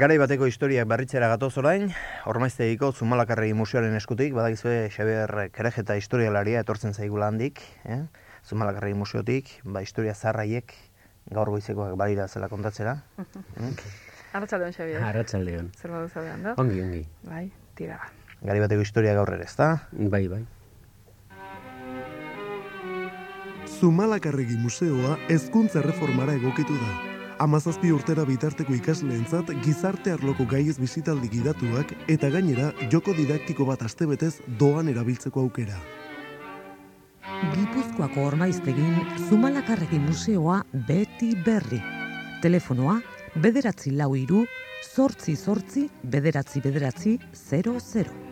Garai bateko historiak berritzera gatoz orain, Ormaiztegiko Zumalakarregi Museoaren eskutik, badakizue Xabier Kerejeta historialaria etortzen zaigula handik, eh? Zumalakarregi Museotik, ba historia zarraiek gaur goizekoak balira zela kontatzera. Mm? Arratxaldeon, Xabier. Arratxaldeon. Zer badu zabean, da? Ongi, ongi. Bai, tira. Garai bateko historia gaur ere, ezta? Bai, bai. Zumalakarregi museoa hezkuntza reformara egokitu da. Amazazpi urtera bitarteko ikasleentzat gizarte arloko gaiez bizitaldi gidatuak eta gainera joko didaktiko bat astebetez doan erabiltzeko aukera. Gipuzkoako ormaiztegin Zumalakarregi museoa beti berri. Telefonoa bederatzi lau iru, sortzi sortzi, bederatzi bederatzi, 00.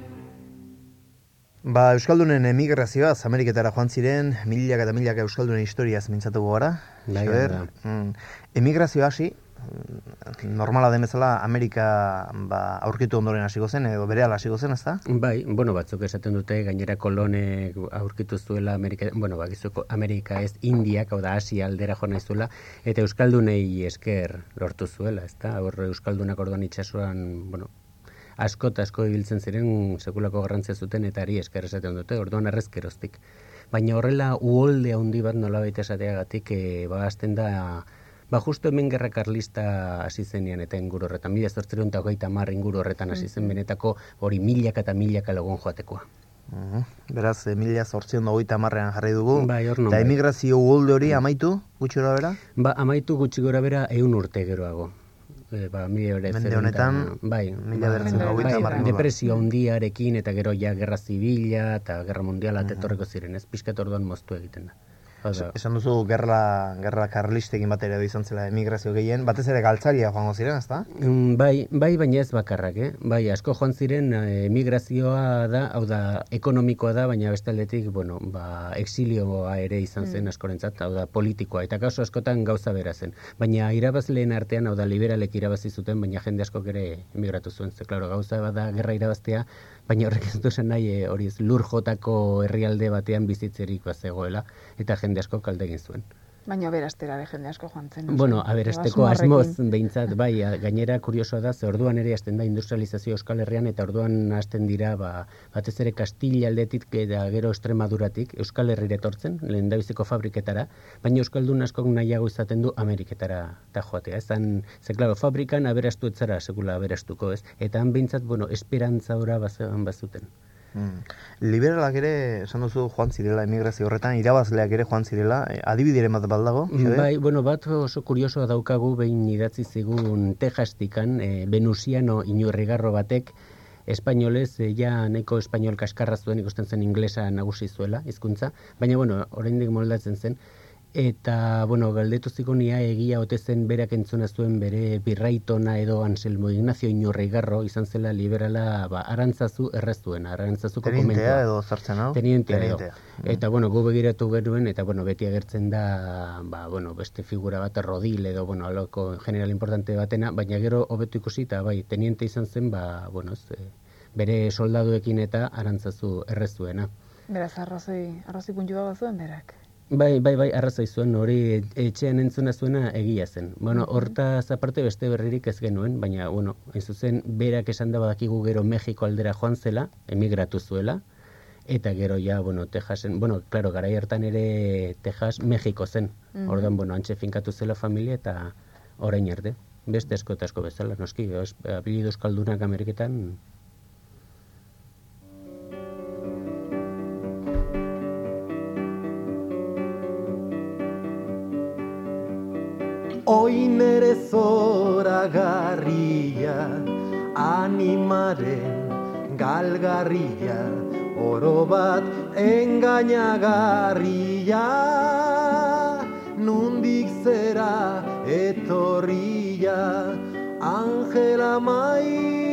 Ba, Euskaldunen emigrazioaz Ameriketara joan ziren, milaka eta milaka Euskaldunen historiaz mintzatuko gara. Bai, Xabier, bai. mm, emigrazio hasi, mm, normala den bezala Amerika ba, aurkitu ondoren hasiko zen, edo bere hasiko zen, ezta? Bai, bueno, batzuk esaten dute gainera kolonek aurkitu zuela Amerika, bueno, bakizuko Amerika ez Indiak, hau da Asia aldera jo nahi zuela, eta Euskaldunei esker lortu zuela, ezta? Hor Euskaldunak orduan itsasoan, bueno, asko eta asko ibiltzen ziren sekulako garrantzia zuten eta ari esker esaten dute, orduan errezkeroztik. Baina horrela uholde handi bat nolabait esateagatik e, ba hasten da Ba, justo hemen gerra karlista hasi zenean eta inguru horretan, mila zortzeron eta hogeita mar inguru horretan hasi zen benetako hori milaka eta milaka lagun joatekoa. Mhm. Beraz, e, mila zortzion da marrean jarri dugu. Bai, non Eta bai. emigrazio uholde hori amaitu, gutxi gora bera? Ba, amaitu gutxi gora bera eun urte geroago. E, ba, mila bederatziehun Mende eta- honetan, bai, mila hogeita bai, inguruan. depresio handiarekin eta gero ja gerra zibila eta gerra mundiala Mhm. eta etorriko ziren, ez pixkat orduan moztu egiten da. Esan duzu gerra, gerra karlistekin batera edo izan zela emigrazio gehien, batez ere galtzaria joango ziren, ezta? Mm, Bai, bai, baina ez bakarrak, eh? Bai, asko joan ziren eh, emigrazioa da, hau da, ekonomikoa da, baina beste aldetik, bueno, ba, exilioa ere izan zen askorentzat, hau da, politikoa, eta kasu askotan gauza bera zen. Baina irabazleen artean, hau da, liberalek irabazi zuten, baina jende askok ere emigratu zuen, ze, klaro, gauza bada gerra irabaztea, baina horrek ez du nahi, eh, hori lur jotako herrialde batean bizitzerik bazegoela, eta jende asko kalde egin zuen. Baina berastera ere jende asko joan zen. Bueno, aberesteko Asmo asmoz behintzat, bai, gainera kuriosoa da, ze orduan ere hasten da industrializazio Euskal Herrian, eta orduan hasten dira, ba, batez ere Kastilla aldetik eta gero Estremaduratik, Euskal Herrira etortzen, lehen fabriketara, baina Euskaldun askok nahiago izaten du Ameriketara ta joatea. Ezan, ze, klaro, fabrikan aberastu etzara, sekula aberastuko, ez? Eta han behintzat, bueno, esperantza ora bazuten. Mm. Liberalak ere, esan duzu joan zirela emigrazio horretan, irabazleak ere joan zirela, e, adibideren bat baldago? Xabier? Bai, bueno, bat oso kuriosoa daukagu behin idatzi zigun Texastikan, e, Venusiano inorrigarro batek, espainolez, e, ja nahiko espainol kaskarra zuen ikusten zen inglesa nagusi zuela, hizkuntza, baina, bueno, oraindik moldatzen zen, eta, bueno, galdetu zikon ia egia ote zen berak entzuna zuen bere birraitona edo Anselmo Ignacio Inorrigarro izan zela liberala ba, arantzazu errezuen, arantzazuko Tenientea komentua. edo zartzen hau? Tenientea edo. Mm. Eta, bueno, gu begiratu genuen, eta, bueno, beti agertzen da, ba, bueno, beste figura bat, rodil edo, bueno, aloko general importante batena, baina gero hobetu ikusi, eta, bai, teniente izan zen, ba, bueno, ez, eh, bere soldaduekin eta arantzazu errezuena. Beraz, arrozoi, arrozoi puntua bat zuen berak. Bai, bai, bai, arrazoi zuen, hori etxean entzuna zuena egia zen. Bueno, hortaz aparte beste berririk ez genuen, baina, bueno, hain zuzen, berak esan da badakigu gero Mexiko aldera joan zela, emigratu zuela, eta gero ja, bueno, Texasen, bueno, claro, garai hartan ere Texas Mexiko zen. Orduan, bueno, antxe finkatu zela familia eta orain arte. Beste asko eta asko bezala, noski, os, apelido euskaldunak Ameriketan, oinere zora garria, animaren galgarria, oro bat engainagarria, nundik zera etorria, angela maitia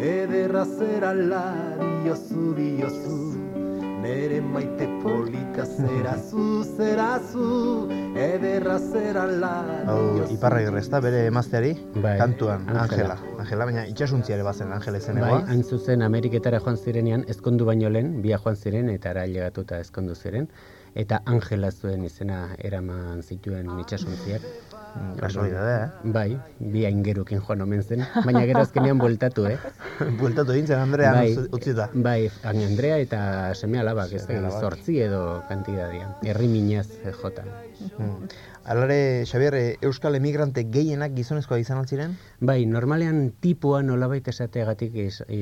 Ederra zera la diozu, diozu. Yes. Nere maite polita zerazu, zerazu, ederra zerala Hau, diozu iparra ezta bere emazteari, Bai, kantuan, Angela. Angela. Angela, baina itxasuntzi ere bazen Angela Bai, izenekoa. hain zuzen Ameriketara joan zirenean, ezkondu baino lehen, bia joan ziren eta ara llegatuta ezkondu ziren, eta Angela zuen izena eraman zituen itxasuntziak. Kasualidadea, eh? Bai, bi aingerukin joan omen zen, baina gero azkenean bueltatu, eh? Bueltatu egin Andrea bai, utzita. bai, Andrea eta seme alabak, ez da, zortzi edo kantidadia. Herri minez eh, jota. Mm. Alare, Xabier, eh, Euskal emigrante gehienak gizonezkoa izan altziren? Bai, normalean tipua nolabait esateagatik iz, e,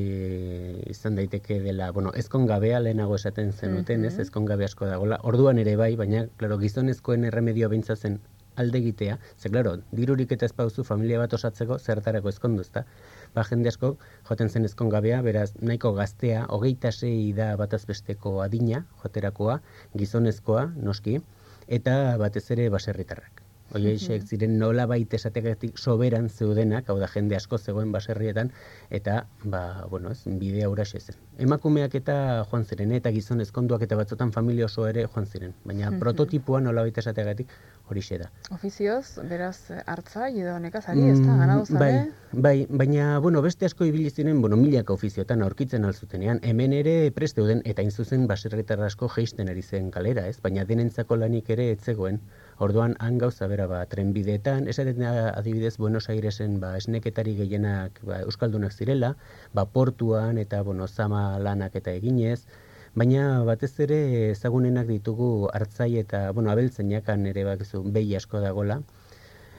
izan daiteke dela, bueno, ezkon gabea lehenago esaten zenuten, ez, ezkon gabe asko dagoela. Orduan ere bai, baina, claro, gizonezkoen erremedio bintzatzen alde egitea, ze, claro, dirurik eta espauzu familia bat osatzeko zertarako ezkondu, ezta? Ba, jende asko joten zen ezkon gabea, beraz, nahiko gaztea, hogeita sei da batazbesteko adina, joterakoa, gizonezkoa, noski, eta batez ere baserritarrak. Oiexek ziren nola baita esategatik soberan zeudenak, hau da jende asko zegoen baserrietan, eta, ba, bueno, ez, bidea uraxe zen. Emakumeak eta joan ziren, eta gizon ezkonduak eta batzutan familia oso ere joan ziren. Baina prototipua nola baita esategatik horixe da. Ofizioz, beraz, hartzai edo nekazari, ez da, ganadozale? Bai, bai, baina, bueno, beste asko ibili ziren, bueno, milaka ofiziotan aurkitzen alzutenean, hemen ere presteuden, eta hain zuzen baserritar asko geisten ari zen kalera, ez? Baina denentzako lanik ere etzegoen. Orduan, han gauza bera, ba, trenbideetan, esaten adibidez Buenos Airesen, ba, esneketari gehienak ba, euskaldunak zirela, ba, portuan eta, bueno, zama lanak eta eginez, baina batez ere ezagunenak ditugu hartzai eta, bueno, abeltzainak ere bakizu behi asko dagola,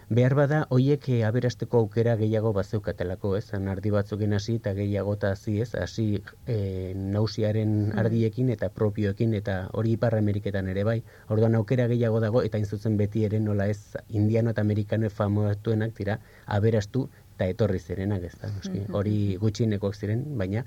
Behar bada, hoiek eh, aberasteko aukera gehiago bazeukatelako, ez? Ardi batzukin hasi eta gehiago eta hasi, ez? Hasi e, nausiaren ardiekin eta propioekin eta hori ipar Ameriketan ere bai. Orduan aukera gehiago dago eta hain zuzen beti ere nola ez indiano eta amerikano famatuenak dira aberastu eta etorri zirenak, ez da? Noski, hori gutxinekoak ziren, baina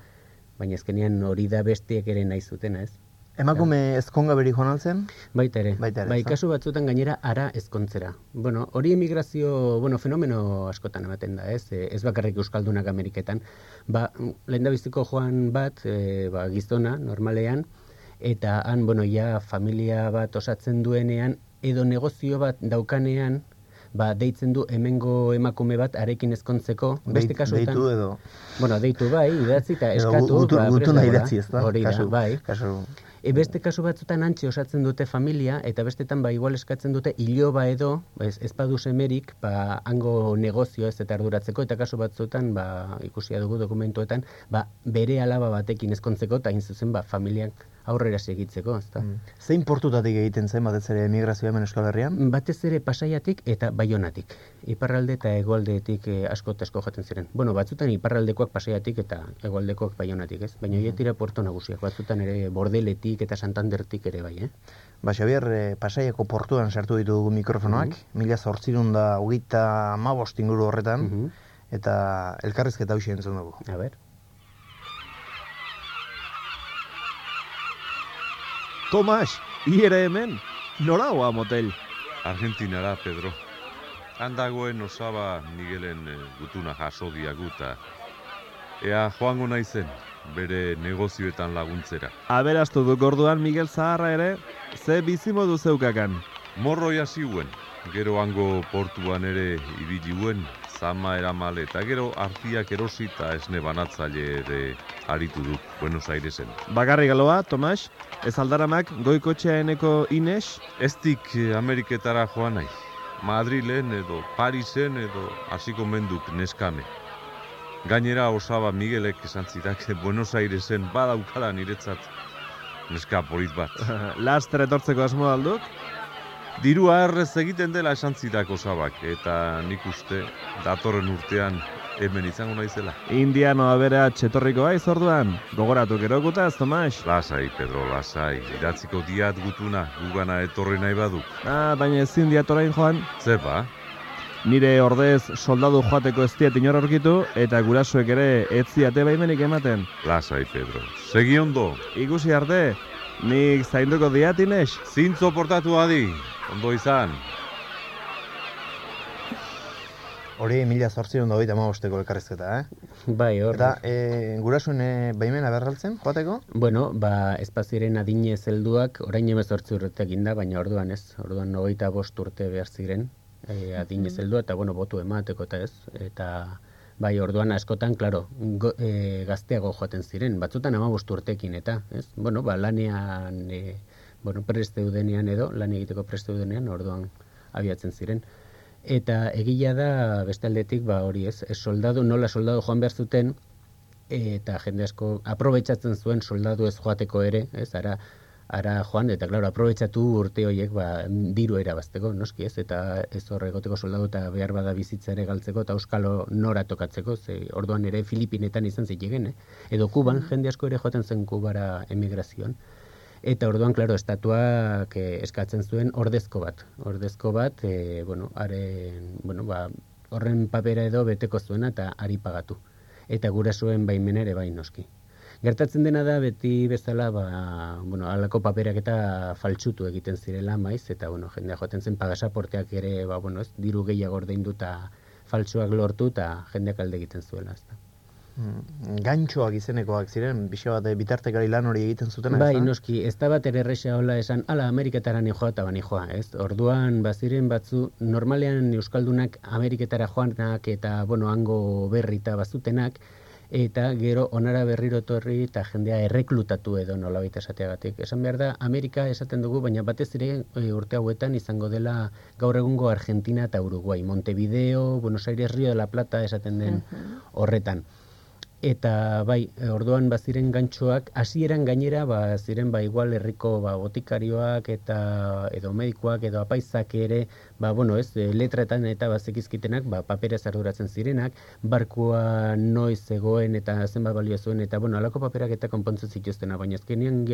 baina ezkenean hori da besteek ere nahi zutena, ez? Emakume ezkonga beri joan altzen? Baita ere. Baita ere, bai, kasu batzutan gainera ara ezkontzera. Bueno, hori emigrazio, bueno, fenomeno askotan ematen da, ez? Ez bakarrik euskaldunak Ameriketan. Ba, lehendabiziko joan bat, e, ba, gizona, normalean, eta han, bueno, ja familia bat osatzen duenean, edo negozio bat daukanean, ba, deitzen du hemengo emakume bat arekin ezkontzeko, beste Deit- kasuetan... Deitu edo... Bueno, deitu bai, idatzi eta edo eskatu, gutu, ba, gutu nahi idatzi, ez da? Hori da, Kasu- bai. Kasu... E beste kasu batzutan antxe osatzen dute familia, eta bestetan ba igual eskatzen dute iloba edo, ba, ez, ez badu semerik, ba, hango negozio ez eta arduratzeko, eta kasu batzutan, ba, ikusia dugu dokumentuetan, ba, bere alaba batekin ezkontzeko, eta hain zuzen, ba, familiak aurrera segitzeko, ezta. Zein portutatik egiten zen batez ere emigrazioa hemen Euskal Herrian? Batez ere pasaiatik eta baionatik. Iparralde eta hegoaldetik eh, asko eta asko jaten ziren. Bueno, batzutan iparraldekoak pasaiatik eta hegoaldekoak baionatik, ez? Baina horiek dira puerto nagusiak, batzutan ere bordeletik eta santandertik ere bai, eh? Ba, Xabier, eh, Pasaiako portuan sartu ditugu mikrofonoak, mila zortzirun da hogeita mabost inguru horretan, Mhm. eta elkarrizketa hausia entzun dugu. A ber. Tomas, hi ere hemen? Nora hoa motel? Argentinara, Pedro. Han dagoen osaba Miguelen eh, gutuna jaso diaguta. Ea joango naizen, bere negozioetan laguntzera. Aberastu duk orduan Miguel Zaharra ere, ze bizimodu zeukakan. Morroi hasiuen, gero hango portuan ere ibiluen, zama eramale eta gero artiak erosi eta esne banatzaile ere aritu du Buenos Airesen. Bakarrik galoa, Tomas, ez aldaramak goikotxeaeneko Ines, Ez dik eh, Ameriketara joan nahi. Madrilen edo Parisen edo hasiko menduk neskame. Gainera osaba Miguelek esan zidak Buenos Airesen badaukala niretzat neska polit bat. laster etortzeko asmo alduk, Dirua errez egiten dela esan zidak osabak eta nik uste datorren urtean hemen izango naizela. indiano abera txetorriko aiz orduan, gogoratu gerokutaz, Tomas. Lasai, Pedro, lasai. Idatziko diat gutuna, gugana etorri nahi baduk. Ah, baina ezin diat orain joan, Zeba, nire ordez soldadu joateko ez diat inor aurkitu, eta gurasoek ere ez ziate baimenik ematen. lasai, Pedro. Segi ondo, Ikusi arte, nik zainduko diat, Ines? zintzo portatu adi, ondo izan. Hori mila zortzion da hogeita hamabosteko elkarrizketa, eh? Bai, hor. Eta e, gurasoen e, baimena berraltzen, joateko? Bueno, ba, espaziren adine zelduak, orain emezortzi urte eginda, baina orduan ez, orduan hogeita bost urte behar ziren, e, adine zeldua, eta bueno, botu emateko eta ez, eta bai, orduan askotan, klaro, go, e, gazteago joaten ziren, batzutan ama urtekin, eta, ez, bueno, ba, lanean, e, bueno, presteudenean edo, lan egiteko presteudenean, orduan abiatzen ziren. Eta egila da beste aldetik, ba hori ez, soldadu, nola soldadu joan behar zuten, eta jende asko aprobetsatzen zuen soldadu ez joateko ere, ez, ara, ara joan, eta klaro, aprobetsatu urte horiek ba, diru erabazteko, noski ez, eta ez horre egoteko soldadu eta behar bada bizitza ere galtzeko, eta euskalo nora tokatzeko, ze orduan ere Filipinetan izan zitegen, eh? edo Kuban, jende asko ere joaten zen Kubara emigrazioan. Eta orduan, klaro, estatuak eh, eskatzen zuen ordezko bat. Ordezko bat, eh, bueno, haren, bueno, ba, horren papera edo beteko zuena eta ari pagatu. Eta gura zuen baimen ere bain noski. Gertatzen dena da beti bezala, ba, bueno, alako paperak eta faltsutu egiten zirela maiz, eta bueno, jendea joaten zen pagasaporteak ere, ba, bueno, ez, diru gehiago ordaindu eta faltsuak lortu eta jendeak alde egiten zuela. Ez Mm, gantxoak izenekoak ziren, bixe bat eh, bitartekari lan hori egiten zuten. Bai, noski, ez da bat ere erresa hola esan, ala Ameriketara nijoa eta bani joa, ez? Orduan, baziren batzu, normalean Euskaldunak Ameriketara joanak eta, bueno, hango berri eta bazutenak, eta gero onara berriro torri eta jendea erreklutatu edo nola baita esateagatik. Esan behar da, Amerika esaten dugu, baina batez ere e, urte hauetan izango dela gaur egungo Argentina eta Uruguai. Montevideo, Buenos Aires, Rio de la Plata esaten den horretan eta bai, orduan baziren gantxoak, hasieran gainera ba ziren ba igual herriko ba botikarioak eta edo medikoak edo apaizak ere, ba bueno, ez, e, letretan eta bazekizkitenak, ba papera zarduratzen zirenak, barkua noiz zegoen eta zenbat balio zuen eta bueno, alako paperak eta konpontzen zituztena, baina azkenean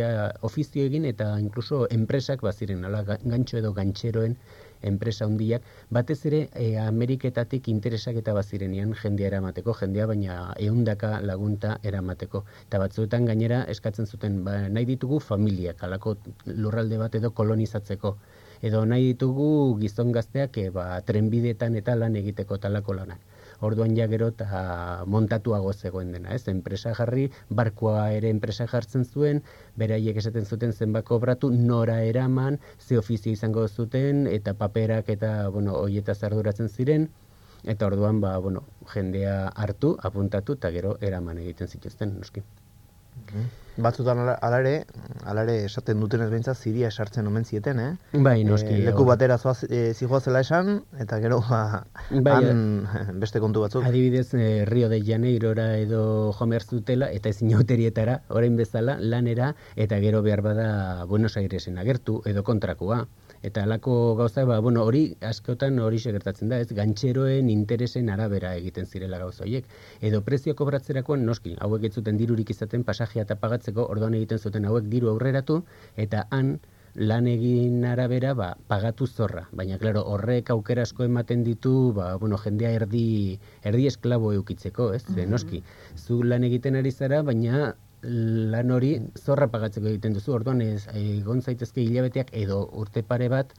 ofizio egin eta incluso enpresak baziren ala gantxo edo gantxeroen enpresa hundiak, batez ere e, Ameriketatik interesak eta bazirenean jendea eramateko, jendea baina eundaka lagunta eramateko. Eta batzuetan gainera eskatzen zuten, ba, nahi ditugu familiak, alako lurralde bat edo kolonizatzeko. Edo nahi ditugu gizon gazteak e, ba, trenbidetan eta lan egiteko talako lanak orduan ja gero eta montatuago zegoen dena, ez? Enpresa jarri, barkoa ere enpresa jartzen zuen, beraiek esaten zuten zenbako kobratu, nora eraman, ze ofizio izango zuten, eta paperak eta, bueno, hoieta zarduratzen ziren, eta orduan, ba, bueno, jendea hartu, apuntatu, eta gero eraman egiten zituzten, noski. Batzutan ala ere, ala ere esaten duten ez behintzat ziria esartzen omen zieten, eh? Bai, noski. E, leku batera zoaz, e, zela esan, eta gero ba, bai, han, beste kontu batzuk. Adibidez, e, Rio de Janeirora edo jomer zutela, eta ezin orain bezala, lanera, eta gero behar bada Buenos Airesen agertu, edo kontrakoa. Eta alako gauza, ba, bueno, hori askotan hori gertatzen da, ez gantxeroen interesen arabera egiten zirela gauza horiek. Edo prezio kobratzerakoan noski, hauek ez zuten dirurik izaten pasajea eta pagatzeko, orduan egiten zuten hauek diru aurreratu, eta han lan egin arabera ba, pagatu zorra. Baina, klaro, horrek aukera asko ematen ditu, ba, bueno, jendea erdi, erdi esklabo eukitzeko, ez? Mm Noski, zu lan egiten ari zara, baina lan hori zorra pagatzeko egiten duzu, orduan ez, egon zaitezke hilabeteak edo urte pare bat,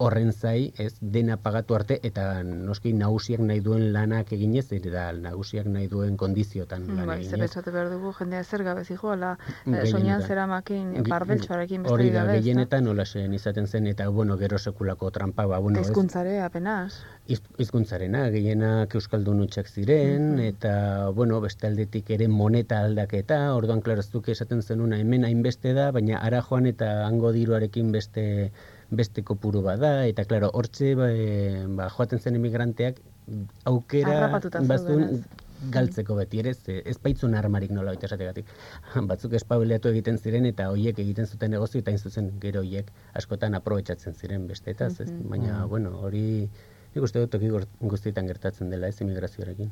horren zai, ez, dena pagatu arte, eta noski nagusiak nahi duen lanak eginez, eta nagusiak nahi duen kondiziotan mm, lan bai, eginez. Zer behar dugu, jendea zer gabe zijo, ala, eh, soñan zera makin barbeltxoarekin beste Hori da, gehienetan nola zen izaten zen, eta bueno, gero sekulako trampa, ba, bueno, Izkuntzare, apenas. Izkuntzarena, gehienak euskaldun utxak ziren, eta, bueno, beste aldetik ere moneta aldaketa, orduan, klaraztuk esaten zenuna, hemen hainbeste da, baina ara joan eta hango diruarekin beste beste kopuru bada eta claro hortze ba, ba, joaten zen emigranteak aukera bazun galtzeko beti ere ez, ez baitzun armarik nola baita esategatik batzuk espabeleatu egiten ziren eta hoiek egiten zuten negozio eta zuzen gero hoiek askotan aprobetsatzen ziren beste eta ez, baina bueno hori Nik uste dut toki guztietan gertatzen dela ez emigrazioarekin.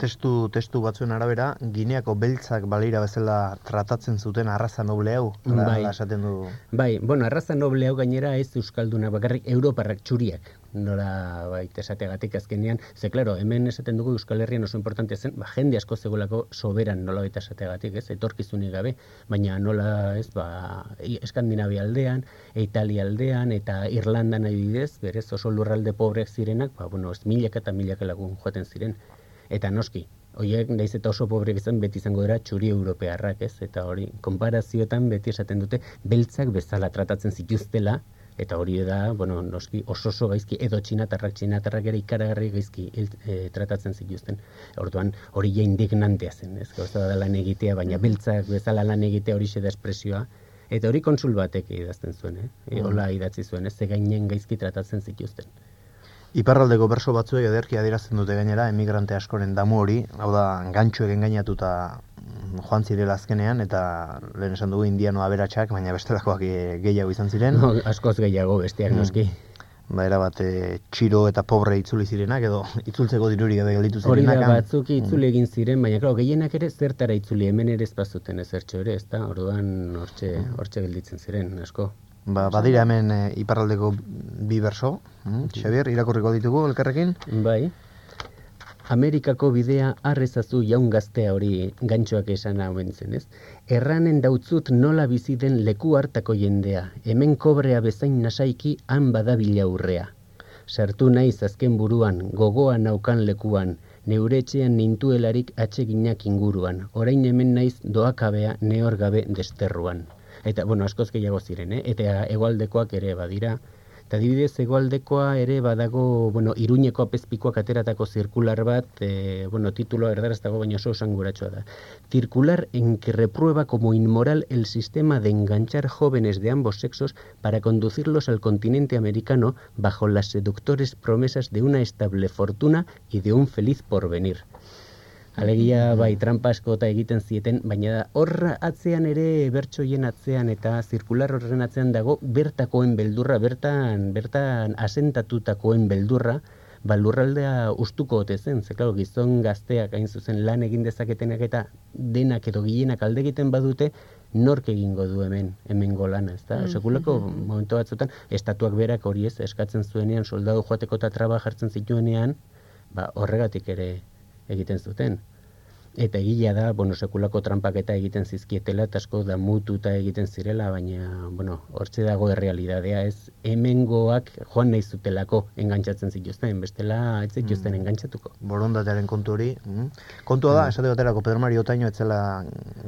Testu, testu batzuen arabera, Gineako beltzak balira bezala tratatzen zuten arraza noble hau, bai. esaten du. Bai, bueno, arraza noble hau gainera ez euskalduna bakarrik Europarrak txuriak. Nola baita esateagatik azkenean, ze klaro, hemen esaten dugu Euskal Herrian oso importante zen, ba, jende asko zegoelako soberan nola baita esateagatik, ez, etorkizunik gabe, baina nola, ez, ba, Eskandinavia aldean, Italia aldean, eta Irlandan adibidez, berez oso lurralde pobreak zirenak, ba, bueno, ez milaka eta milaka lagun joaten ziren, eta noski, Oiek, naiz eta oso pobrek izan, beti izango dira txuri europearrak, ez? Eta hori, konparazioetan beti esaten dute, beltzak bezala tratatzen zituztela, eta hori da, bueno, noski oso oso gaizki edo txinatarrak txinatarrak ere ikaragarri gaizki e, tratatzen zituzten. Orduan hori ja indignantea zen, ez? Gauza da lan egitea, baina mm. beltzak bezala lan egitea hori da espresioa eta hori konsul batek idazten zuen, eh? E, hola idatzi zuen, ez? Ze gainen gaizki tratatzen zituzten. Iparraldeko berso batzuek ederki adierazten dute gainera emigrante askoren damu hori, hau da gantxo egen gainatuta mm, joan zirela azkenean eta lehen esan dugu indiano aberatsak, baina bestelakoak eh, gehiago izan ziren. No, askoz gehiago besteak mm. noski. Ba, era bat, e, txiro eta pobre itzuli zirenak, edo itzultzeko diruri gabe gelditu zirenak. Hori da, batzuk itzuli mm. egin ziren, baina, klar, gehienak ere zertara itzuli, hemen ere ez bazuten ezertxo ere, ez da, orduan hortxe, hortxe gelditzen ziren, asko. Ba, badira hemen e, iparraldeko bi berso, mm? Xabier, irakurriko ditugu elkarrekin? Bai. Amerikako bidea arrezazu jaun gaztea hori gantxoak esan hau ez? Erranen dautzut nola bizi den leku hartako jendea, hemen kobrea bezain nasaiki han badabila urrea. Sartu naiz azken buruan, gogoa naukan lekuan, neuretxean nintuelarik atseginak inguruan, orain hemen naiz doakabea neor gabe desterruan eta bueno, askoz gehiago ziren, eh? eta egualdekoak ere badira. Eta dibidez, egualdekoa ere badago, bueno, iruñeko apezpikoak ateratako zirkular bat, e, bueno, titulo erdaraz dago, baina oso sanguratsua da. Circular en que reprueba como inmoral el sistema de enganchar jóvenes de ambos sexos para conducirlos al continente americano bajo las seductores promesas de una estable fortuna y de un feliz porvenir. Alegia bai trampasko eta egiten zieten, baina horra atzean ere bertsoien atzean eta zirkular horren atzean dago bertakoen beldurra, bertan bertan asentatutakoen beldurra, ba lurraldea ustuko ote zen, ze claro, gizon gazteak hain zuzen lan egin dezaketenak eta denak edo gehienak alde egiten badute, nork egingo du hemen, hemen golana, ezta? Mm -hmm. Sekulako momentu batzutan estatuak berak hori ez eskatzen zuenean soldadu joateko eta traba jartzen zituenean, ba horregatik ere egiten zuten eta egia da, bueno, sekulako trampaketa egiten zizkietela, eta asko da mututa egiten zirela, baina, bueno, hortze dago errealidadea, ez hemengoak joan nahi zutelako engantzatzen zituzten, bestela ez zituzten mm. engantzatuko. Borondatearen kontu hori. Mm. Kontua da, mm. esate baterako Pedro Mario Otaino etzela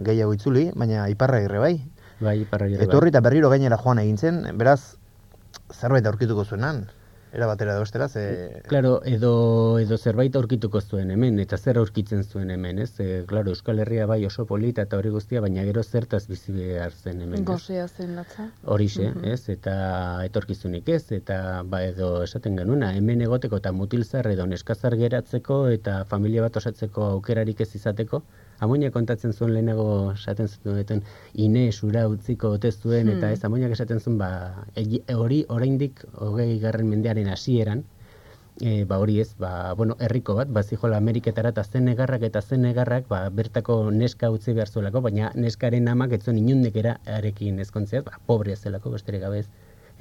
gehiago itzuli, baina iparra irre bai. Bai, iparra irre bai. Etorri eta berriro gainera joan egin zen, beraz, zerbait aurkituko zuenan era batera edo estera, ze... Claro, edo, edo zerbait aurkituko zuen hemen, eta zer aurkitzen zuen hemen, ez? E, claro, Euskal Herria bai oso polita eta hori guztia, baina gero zertaz bizi behar zen hemen, Gozea zen latza. Horixe, mm ez? Eta etorkizunik ez, eta ba edo esaten genuna, hemen egoteko eta mutilzar edo neskazar geratzeko eta familia bat osatzeko aukerarik ez izateko, Amonia kontatzen zuen lehenago esaten zuen ine sura utziko ote zuen eta hmm. ez amoniak esaten zuen ba hori oraindik 20. garren mendearen hasieran e, ba hori ez ba bueno herriko bat bazijola Ameriketara ta zen negarrak eta zen negarrak ba bertako neska utzi behar zuelako baina neskaren amak etzon inundekera arekin ezkontzea ba pobre zelako besterik gabe ez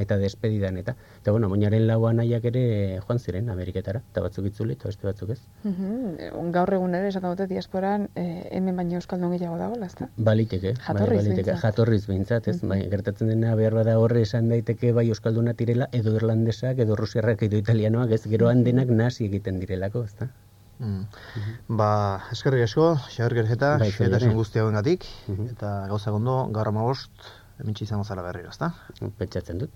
eta despedidan eta eta bueno moñaren laua nahiak ere joan ziren ameriketara eta batzuk itzuli eta beste batzuk ez. Mm gaur egun ere esan dute diasporan eh, hemen baino euskaldun gehiago dago ezta baliteke bai, jatorriz baliteke jatorriz beintzat ez? Bai gertatzen dena behar bada horre esan daiteke bai euskalduna tirela edo irlandesak edo rusiarrak edo italianoak ez? Gero handenak nasi egiten direlako ezta? Mm. Ba, eskerri asko, xaber gerjeta, bai, eta esan guzti gatik, eta gauza gondo, gaur amabost, emintxe izango zara berriro, ezta? Pentsatzen dut.